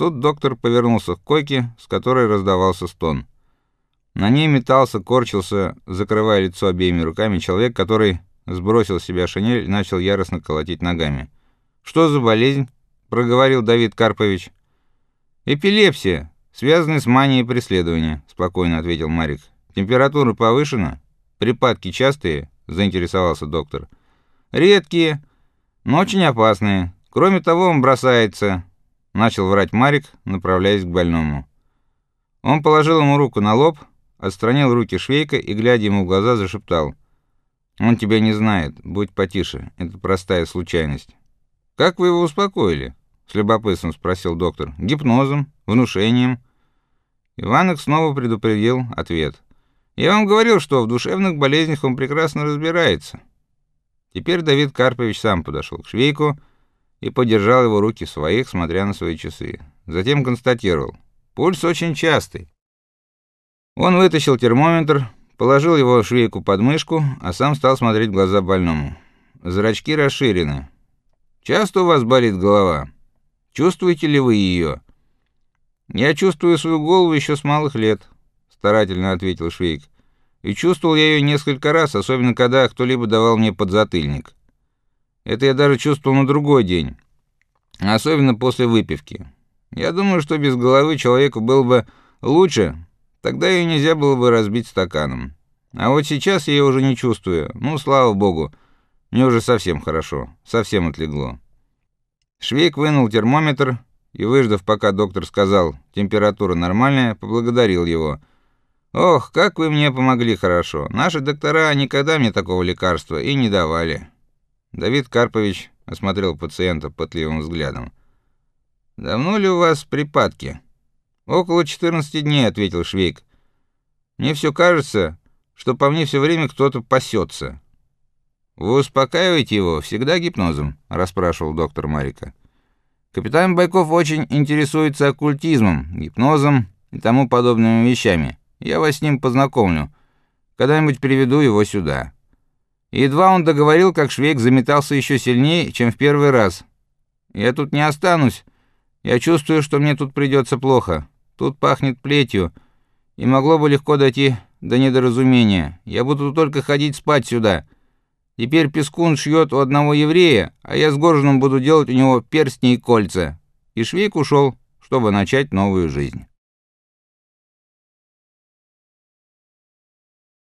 Тут доктор повернулся к койке, с которой раздавался стон. На ней метался, корчился, закрывая лицо обеими руками, человек, который сбросил с себя шинель и начал яростно колотить ногами. «Что за болезнь?» — проговорил Давид Карпович. «Эпилепсия, связанная с манией преследования», — спокойно ответил Марик. «Температура повышена? Припадки частые?» — заинтересовался доктор. «Редкие, но очень опасные. Кроме того, он бросается», — начал врать Марик, направляясь к больному. Он положил ему руку на лоб, отстранил руки Швейка и, глядя ему в глаза, зашептал. «Он тебя не знает. Будь потише. Это простая случайность». «Как вы его успокоили?» — с любопытством спросил доктор. «Гипнозом? Внушением?» Иванок снова предупредил ответ. «Я вам говорил, что в душевных болезнях он прекрасно разбирается». Теперь Давид Карпович сам подошел к Швейку и подержал его руки в своих, смотря на свои часы. Затем констатировал. «Пульс очень частый». Он вытащил термометр, положил его Швейку под мышку, а сам стал смотреть в глаза больному. Зрачки расширены. Часто у вас болит голова? Чувствуете ли вы ее?» «Я чувствую свою голову еще с малых лет», — старательно ответил Швейк. «И чувствовал я ее несколько раз, особенно когда кто-либо давал мне подзатыльник. Это я даже чувствовал на другой день, особенно после выпивки. Я думаю, что без головы человеку было бы лучше, тогда ее нельзя было бы разбить стаканом. А вот сейчас я ее уже не чувствую. Ну, слава богу». Мне уже совсем хорошо, совсем отлегло. Швейк вынул термометр и, выждав, пока доктор сказал, температура нормальная, поблагодарил его. Ох, как вы мне помогли хорошо. Наши доктора никогда мне такого лекарства и не давали. Давид Карпович осмотрел пациента пытливым взглядом. Давно ли у вас припадки? Около 14 дней, ответил Швейк. Мне все кажется, что по мне все время кто-то пасется. Вы успокаиваете его всегда гипнозом, расспрашивал доктор Марика. Капитан Байков очень интересуется оккультизмом, гипнозом и тому подобными вещами. Я вас с ним познакомлю. Когда-нибудь приведу его сюда. Едва он договорил, как Швейк заметался еще сильнее, чем в первый раз. Я тут не останусь. Я чувствую, что мне тут придется плохо. Тут пахнет плетью, и могло бы легко дойти до недоразумения. Я буду только ходить спать сюда. Теперь Пескун шьет у одного еврея, а я с Горжиным буду делать у него перстни и кольца. И Швейк ушел, чтобы начать новую жизнь.